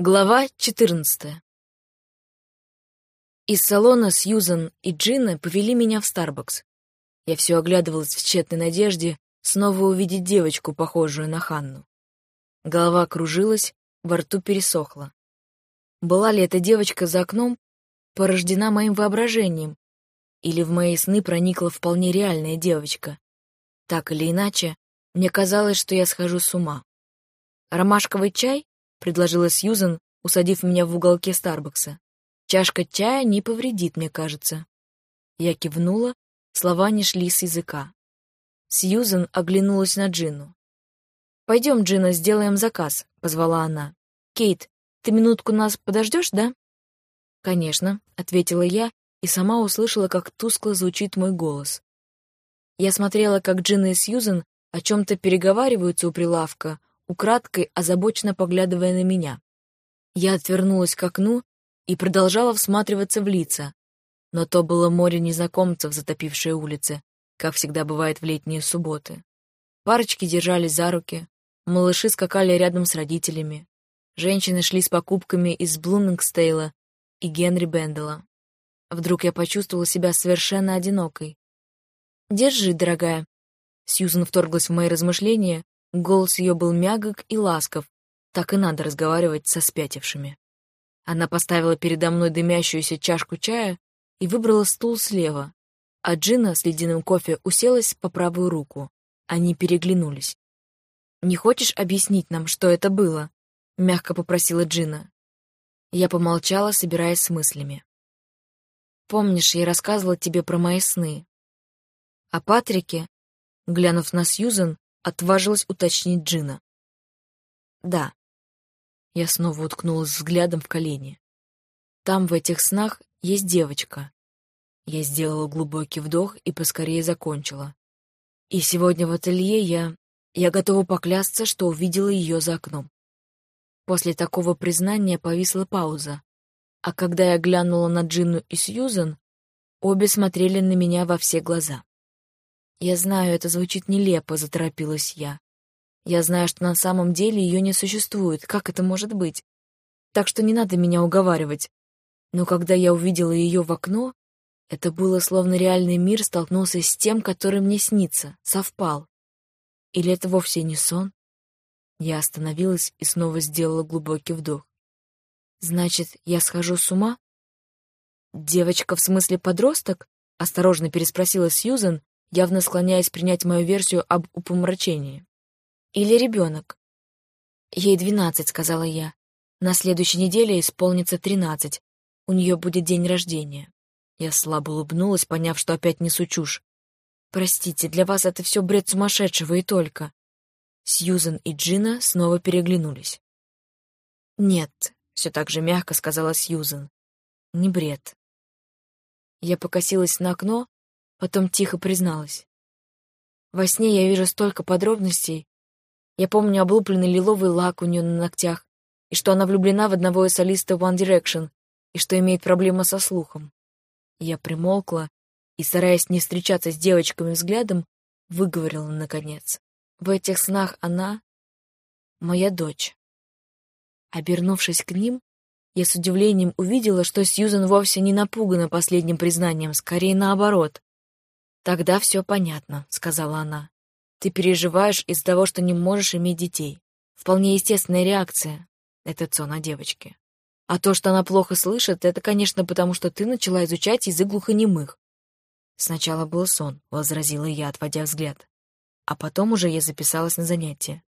Глава 14 Из салона Сьюзан и Джина повели меня в Старбакс. Я все оглядывалась в тщетной надежде снова увидеть девочку, похожую на Ханну. Голова кружилась, во рту пересохла. Была ли эта девочка за окном порождена моим воображением, или в мои сны проникла вполне реальная девочка? Так или иначе, мне казалось, что я схожу с ума. Ромашковый чай — предложила Сьюзен, усадив меня в уголке Старбакса. «Чашка чая не повредит, мне кажется». Я кивнула, слова не шли с языка. Сьюзен оглянулась на Джину. «Пойдем, Джина, сделаем заказ», — позвала она. «Кейт, ты минутку нас подождешь, да?» «Конечно», — ответила я и сама услышала, как тускло звучит мой голос. Я смотрела, как Джина и Сьюзен о чем-то переговариваются у прилавка, украдкой озабоченно поглядывая на меня. Я отвернулась к окну и продолжала всматриваться в лица, но то было море незнакомцев, затопившее улицы, как всегда бывает в летние субботы. Парочки держались за руки, малыши скакали рядом с родителями, женщины шли с покупками из Блумингстейла и Генри Бендела. Вдруг я почувствовала себя совершенно одинокой. «Держи, дорогая». Сьюзан вторглась в мои размышления, Голос ее был мягок и ласков, так и надо разговаривать со спятившими. Она поставила передо мной дымящуюся чашку чая и выбрала стул слева, а Джина с ледяным кофе уселась по правую руку. Они переглянулись. «Не хочешь объяснить нам, что это было?» — мягко попросила Джина. Я помолчала, собираясь с мыслями. «Помнишь, я рассказывала тебе про мои сны?» О Патрике, глянув на Сьюзен, отважилась уточнить Джина. «Да». Я снова уткнулась взглядом в колени. «Там, в этих снах, есть девочка». Я сделала глубокий вдох и поскорее закончила. И сегодня в ателье я... Я готова поклясться, что увидела ее за окном. После такого признания повисла пауза, а когда я глянула на Джину и Сьюзан, обе смотрели на меня во все глаза. «Я знаю, это звучит нелепо», — заторопилась я. «Я знаю, что на самом деле ее не существует. Как это может быть? Так что не надо меня уговаривать. Но когда я увидела ее в окно, это было словно реальный мир столкнулся с тем, который мне снится, совпал. Или это вовсе не сон?» Я остановилась и снова сделала глубокий вдох. «Значит, я схожу с ума?» «Девочка в смысле подросток?» — осторожно переспросила Сьюзен, явно склоняясь принять мою версию об упомрачении. «Или ребенок?» «Ей двенадцать», — сказала я. «На следующей неделе исполнится тринадцать. У нее будет день рождения». Я слабо улыбнулась, поняв, что опять несу чушь. «Простите, для вас это все бред сумасшедшего и только». Сьюзен и Джина снова переглянулись. «Нет», — все так же мягко сказала Сьюзен. «Не бред». Я покосилась на окно, Потом тихо призналась. Во сне я вижу столько подробностей. Я помню облупленный лиловый лак у нее на ногтях, и что она влюблена в одного из солистов One Direction, и что имеет проблемы со слухом. Я примолкла и, стараясь не встречаться с девочками взглядом, выговорила наконец. В этих снах она — моя дочь. Обернувшись к ним, я с удивлением увидела, что Сьюзен вовсе не напугана последним признанием, скорее наоборот. «Тогда все понятно», — сказала она. «Ты переживаешь из-за того, что не можешь иметь детей. Вполне естественная реакция. Это сон о девочке. А то, что она плохо слышит, это, конечно, потому что ты начала изучать язык глухонемых». «Сначала был сон», — возразила я, отводя взгляд. А потом уже я записалась на занятие.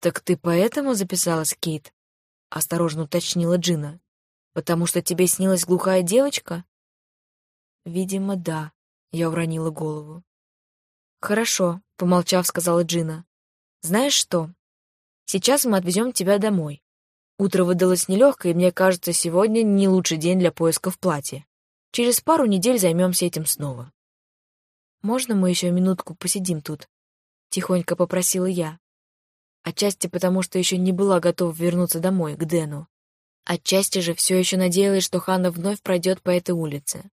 «Так ты поэтому записалась, Кейт?» — осторожно уточнила Джина. «Потому что тебе снилась глухая девочка?» «Видимо, да», я уронила голову. «Хорошо», — помолчав, сказала Джина. «Знаешь что? Сейчас мы отвезем тебя домой. Утро выдалось нелегкое, и мне кажется, сегодня не лучший день для поиска в платье. Через пару недель займемся этим снова». «Можно мы еще минутку посидим тут?» — тихонько попросила я. Отчасти потому, что еще не была готова вернуться домой, к Дэну. Отчасти же все еще надеялась, что Ханна вновь пройдет по этой улице.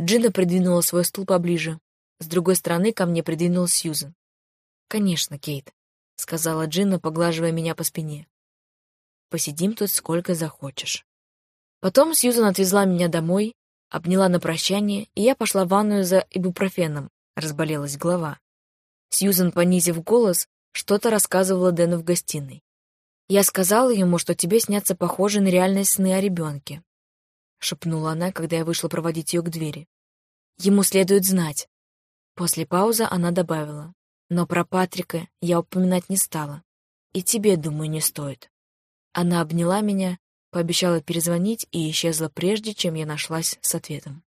Джина придвинула свой стул поближе. С другой стороны ко мне придвинулась Сьюзен. «Конечно, Кейт», — сказала Джина, поглаживая меня по спине. Посидим тут сколько захочешь. Потом Сьюзан отвезла меня домой, обняла на прощание, и я пошла в ванную за ибупрофеном. Разболелась голова. Сьюзан, понизив голос, что-то рассказывала Дэну в гостиной. «Я сказала ему, что тебе снятся похожие на реальные сны о ребенке», — шепнула она, когда я вышла проводить ее к двери. «Ему следует знать». После паузы она добавила. «Но про Патрика я упоминать не стала. И тебе, думаю, не стоит». Она обняла меня, пообещала перезвонить и исчезла прежде, чем я нашлась с ответом.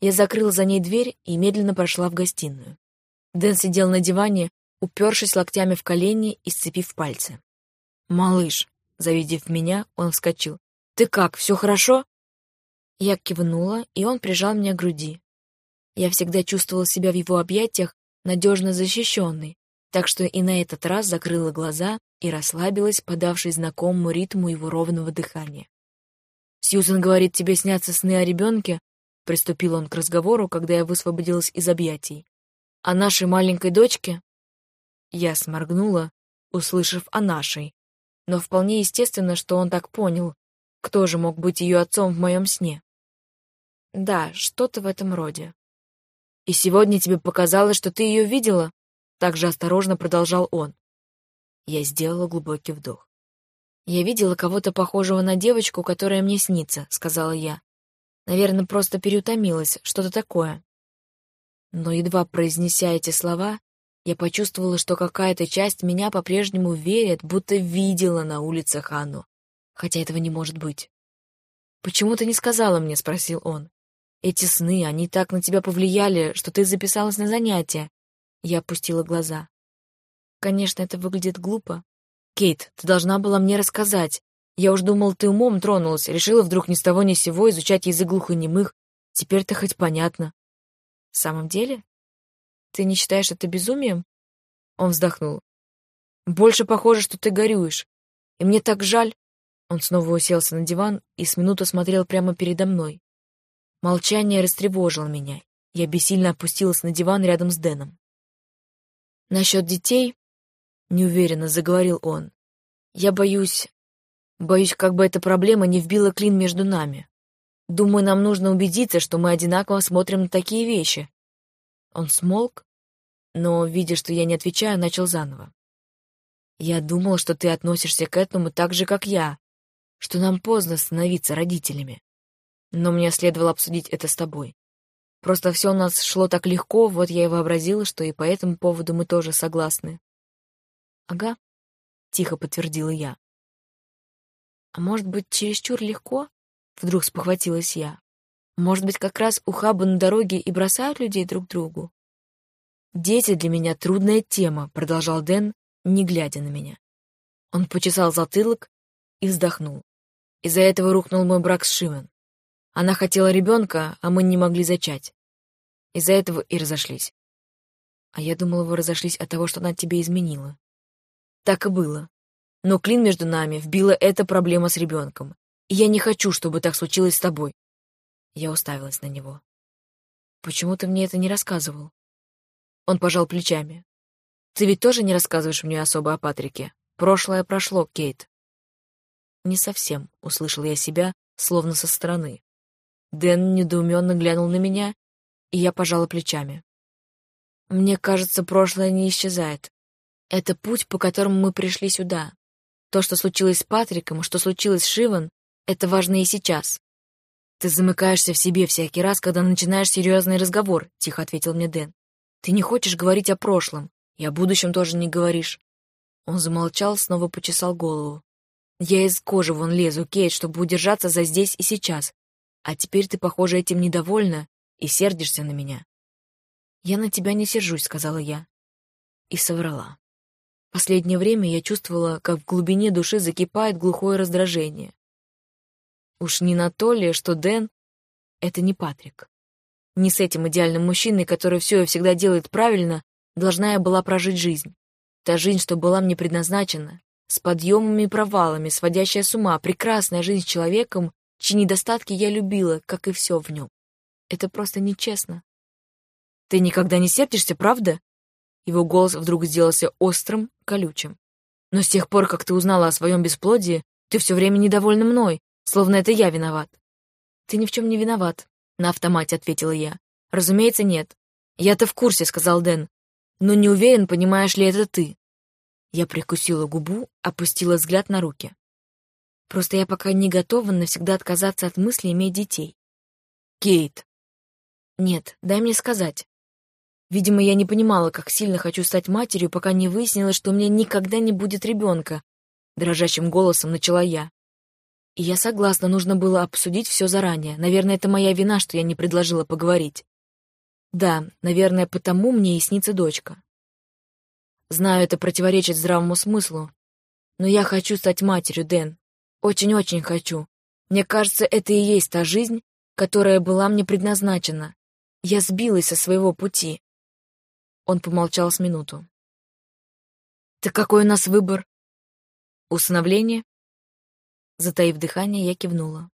Я закрыла за ней дверь и медленно прошла в гостиную. Дэн сидел на диване, упершись локтями в колени и сцепив пальцы. «Малыш», завидев меня, он вскочил. «Ты как, все хорошо?» Я кивнула, и он прижал меня к груди. Я всегда чувствовала себя в его объятиях надежно защищенной, так что и на этот раз закрыла глаза и расслабилась, подавшись знакомому ритму его ровного дыхания. «Сьюзен говорит, тебе снятся сны о ребенке?» Приступил он к разговору, когда я высвободилась из объятий. «О нашей маленькой дочке?» Я сморгнула, услышав о нашей, но вполне естественно, что он так понял. Кто же мог быть ее отцом в моем сне? Да, что-то в этом роде. И сегодня тебе показалось, что ты ее видела? Также осторожно продолжал он. Я сделала глубокий вдох. «Я видела кого-то похожего на девочку, которая мне снится», — сказала я. Наверное, просто переутомилась, что-то такое. Но едва произнеся эти слова, я почувствовала, что какая-то часть меня по-прежнему верит, будто видела на улицах Анну. Хотя этого не может быть. «Почему ты не сказала мне?» — спросил он. «Эти сны, они так на тебя повлияли, что ты записалась на занятия». Я опустила глаза. Конечно, это выглядит глупо. «Кейт, ты должна была мне рассказать. Я уж думал, ты умом тронулась, решила вдруг ни с того ни с сего изучать язык глухонемых. Теперь-то хоть понятно». «В самом деле?» Ты не считаешь это безумием? Он вздохнул. Больше похоже, что ты горюешь. И мне так жаль. Он снова уселся на диван и с минуту смотрел прямо передо мной. Молчание растревожило меня. Я бессильно опустилась на диван рядом с Дэном. Насчет детей, неуверенно заговорил он. Я боюсь... Боюсь, как бы эта проблема не вбила клин между нами. Думаю, нам нужно убедиться, что мы одинаково смотрим на такие вещи, он смолк, но, видя, что я не отвечаю, начал заново. «Я думал, что ты относишься к этому так же, как я, что нам поздно становиться родителями. Но мне следовало обсудить это с тобой. Просто все у нас шло так легко, вот я и вообразила, что и по этому поводу мы тоже согласны». «Ага», — тихо подтвердила я. «А может быть, чересчур легко?» — вдруг спохватилась я. Может быть, как раз ухабы на дороге и бросают людей друг другу? «Дети для меня трудная тема», — продолжал Дэн, не глядя на меня. Он почесал затылок и вздохнул. Из-за этого рухнул мой брак с Шивен. Она хотела ребенка, а мы не могли зачать. Из-за этого и разошлись. А я думала, вы разошлись от того, что она тебе изменила. Так и было. Но клин между нами вбила эта проблема с ребенком. И я не хочу, чтобы так случилось с тобой. Я уставилась на него. «Почему ты мне это не рассказывал?» Он пожал плечами. «Ты ведь тоже не рассказываешь мне особо о Патрике? Прошлое прошло, Кейт». «Не совсем», — услышал я себя, словно со стороны. Дэн недоуменно глянул на меня, и я пожала плечами. «Мне кажется, прошлое не исчезает. Это путь, по которому мы пришли сюда. То, что случилось с Патриком, что случилось с Шиван, это важно и сейчас. «Ты замыкаешься в себе всякий раз, когда начинаешь серьезный разговор», — тихо ответил мне Дэн. «Ты не хочешь говорить о прошлом, и о будущем тоже не говоришь». Он замолчал, снова почесал голову. «Я из кожи вон лезу, Кейт, чтобы удержаться за здесь и сейчас. А теперь ты, похоже, этим недовольна и сердишься на меня». «Я на тебя не сержусь», — сказала я. И соврала. Последнее время я чувствовала, как в глубине души закипает глухое раздражение. Уж не на то ли, что Дэн — это не Патрик. Не с этим идеальным мужчиной, который все и всегда делает правильно, должна я была прожить жизнь. Та жизнь, что была мне предназначена, с подъемами и провалами, сводящая с ума, прекрасная жизнь с человеком, чьи недостатки я любила, как и все в нем. Это просто нечестно. Ты никогда не сердишься, правда? Его голос вдруг сделался острым, колючим. Но с тех пор, как ты узнала о своем бесплодии, ты все время недовольна мной, словно это я виноват. Ты ни в чем не виноват, на автомате ответила я. Разумеется, нет. Я-то в курсе, сказал Дэн. Но не уверен, понимаешь ли это ты. Я прикусила губу, опустила взгляд на руки. Просто я пока не готова навсегда отказаться от мысли иметь детей. Кейт. Нет, дай мне сказать. Видимо, я не понимала, как сильно хочу стать матерью, пока не выяснила, что у меня никогда не будет ребенка. Дрожащим голосом начала я. И я согласна, нужно было обсудить все заранее. Наверное, это моя вина, что я не предложила поговорить. Да, наверное, потому мне и снится дочка. Знаю, это противоречит здравому смыслу, но я хочу стать матерью, Дэн. Очень-очень хочу. Мне кажется, это и есть та жизнь, которая была мне предназначена. Я сбилась со своего пути. Он помолчал с минуту. «Так какой у нас выбор?» «Усыновление?» Затаив дыхание, я кивнула.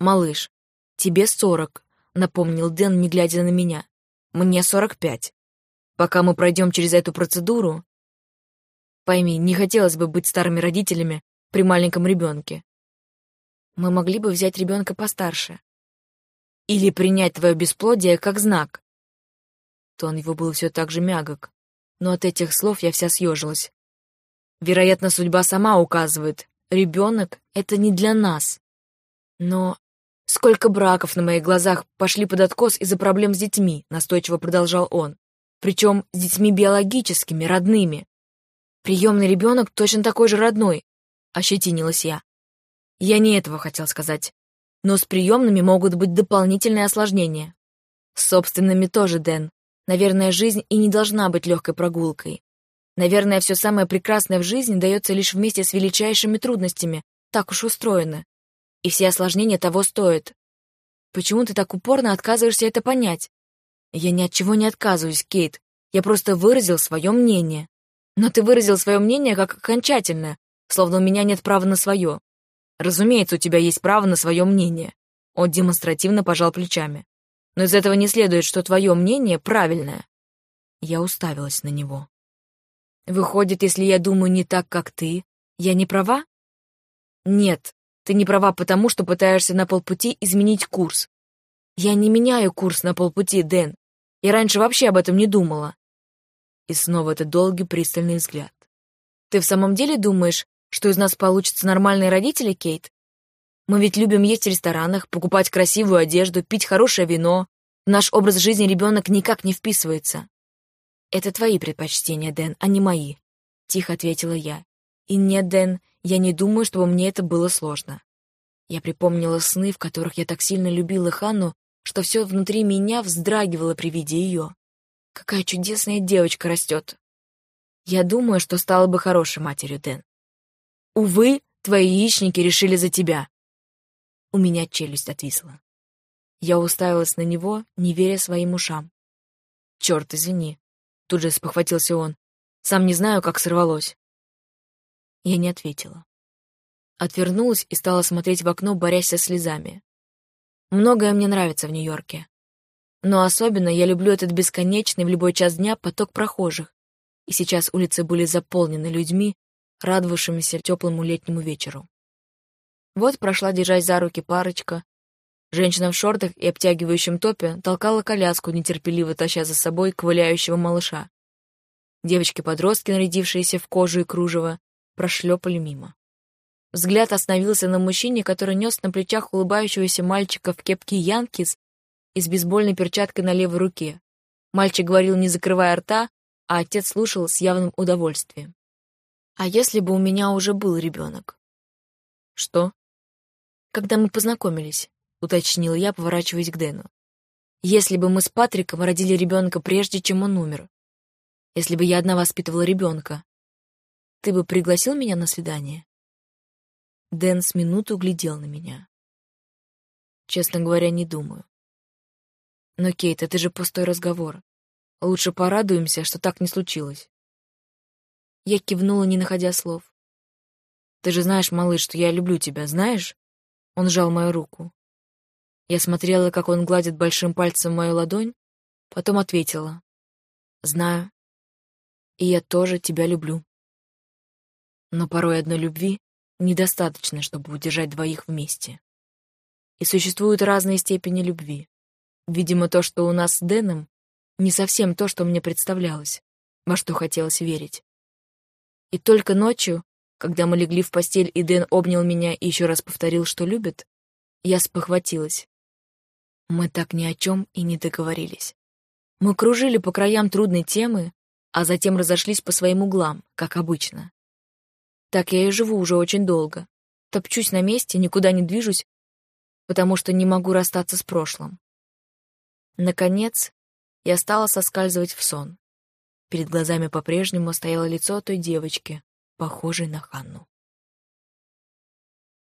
«Малыш, тебе сорок», — напомнил Дэн, не глядя на меня. «Мне сорок пять. Пока мы пройдем через эту процедуру...» Пойми, не хотелось бы быть старыми родителями при маленьком ребенке. Мы могли бы взять ребенка постарше. Или принять твое бесплодие как знак. Тон его был все так же мягок, но от этих слов я вся съежилась. Вероятно, судьба сама указывает. Ребенок — это не для нас. Но сколько браков на моих глазах пошли под откос из-за проблем с детьми, настойчиво продолжал он. Причем с детьми биологическими, родными. Приемный ребенок точно такой же родной, ощетинилась я. Я не этого хотел сказать. Но с приемными могут быть дополнительные осложнения. С собственными тоже, Дэн. Наверное, жизнь и не должна быть легкой прогулкой. Наверное, все самое прекрасное в жизни дается лишь вместе с величайшими трудностями. Так уж устроено. И все осложнения того стоят. Почему ты так упорно отказываешься это понять? Я ни от чего не отказываюсь, Кейт. Я просто выразил свое мнение. Но ты выразил свое мнение как окончательное, словно у меня нет права на свое. Разумеется, у тебя есть право на свое мнение. Он демонстративно пожал плечами но из этого не следует, что твое мнение правильное. Я уставилась на него. Выходит, если я думаю не так, как ты, я не права? Нет, ты не права потому, что пытаешься на полпути изменить курс. Я не меняю курс на полпути, Дэн. Я раньше вообще об этом не думала. И снова этот долгий пристальный взгляд. Ты в самом деле думаешь, что из нас получатся нормальные родители, Кейт? Мы ведь любим есть в ресторанах, покупать красивую одежду, пить хорошее вино. В наш образ жизни ребенок никак не вписывается. Это твои предпочтения, Дэн, а не мои, — тихо ответила я. И нет, Дэн, я не думаю, чтобы мне это было сложно. Я припомнила сны, в которых я так сильно любила Ханну, что все внутри меня вздрагивало при виде ее. Какая чудесная девочка растет. Я думаю, что стала бы хорошей матерью, Дэн. Увы, твои яичники решили за тебя. У меня челюсть отвисла. Я уставилась на него, не веря своим ушам. «Черт, извини!» Тут же спохватился он. «Сам не знаю, как сорвалось». Я не ответила. Отвернулась и стала смотреть в окно, борясь со слезами. Многое мне нравится в Нью-Йорке. Но особенно я люблю этот бесконечный в любой час дня поток прохожих. И сейчас улицы были заполнены людьми, радовавшимися теплому летнему вечеру. Вот прошла, держась за руки, парочка. Женщина в шортах и обтягивающем топе толкала коляску, нетерпеливо таща за собой ковыляющего малыша. Девочки-подростки, нарядившиеся в кожу и кружево, прошлепали мимо. Взгляд остановился на мужчине, который нес на плечах улыбающегося мальчика в кепке Янкис и с бейсбольной перчаткой на левой руке. Мальчик говорил, не закрывая рта, а отец слушал с явным удовольствием. «А если бы у меня уже был ребенок?» «Что?» когда мы познакомились», — уточнил я, поворачиваясь к Дэну. «Если бы мы с Патриком родили ребенка прежде, чем он умер, если бы я одна воспитывала ребенка, ты бы пригласил меня на свидание?» Дэн с минуту глядел на меня. «Честно говоря, не думаю». «Но, Кейт, это же пустой разговор. Лучше порадуемся, что так не случилось». Я кивнула, не находя слов. «Ты же знаешь, малыш, что я люблю тебя, знаешь?» Он сжал мою руку. Я смотрела, как он гладит большим пальцем мою ладонь, потом ответила. «Знаю. И я тоже тебя люблю». Но порой одной любви недостаточно, чтобы удержать двоих вместе. И существуют разные степени любви. Видимо, то, что у нас с Дэном, не совсем то, что мне представлялось, во что хотелось верить. И только ночью, когда мы легли в постель, и Дэн обнял меня и еще раз повторил, что любит, я спохватилась. Мы так ни о чем и не договорились. Мы кружили по краям трудной темы, а затем разошлись по своим углам, как обычно. Так я и живу уже очень долго. Топчусь на месте, никуда не движусь, потому что не могу расстаться с прошлым. Наконец, я стала соскальзывать в сон. Перед глазами по-прежнему стояло лицо той девочки, похожей на Ханну.